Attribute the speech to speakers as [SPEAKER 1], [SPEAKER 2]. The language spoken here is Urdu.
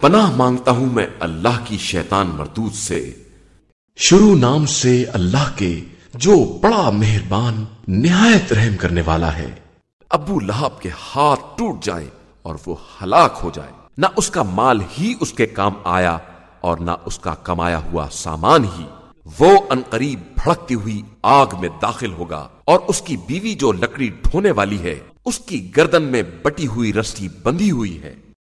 [SPEAKER 1] پناہ مانگتا ہوں میں اللہ کی شیطان مردود سے۔
[SPEAKER 2] شروع نام سے اللہ کے جو بڑا مہربان، نہایت رحم کرنے والا ہے۔
[SPEAKER 1] ابو لہب کے ہاتھ ٹوٹ جائے اور وہ ہلاک ہو جائے نہ اس کا مال ہی اس کے کام آیا اور نہ اس کا کمایا ہوا سامان ہی۔ وہ انقریب بھڑکتی ہوئی آگ میں داخل ہوگا اور اس کی بیوی جو لکڑی ڈھونے والی ہے، اس کی گردن میں بٹی ہوئی رسی بندھی ہوئی ہے۔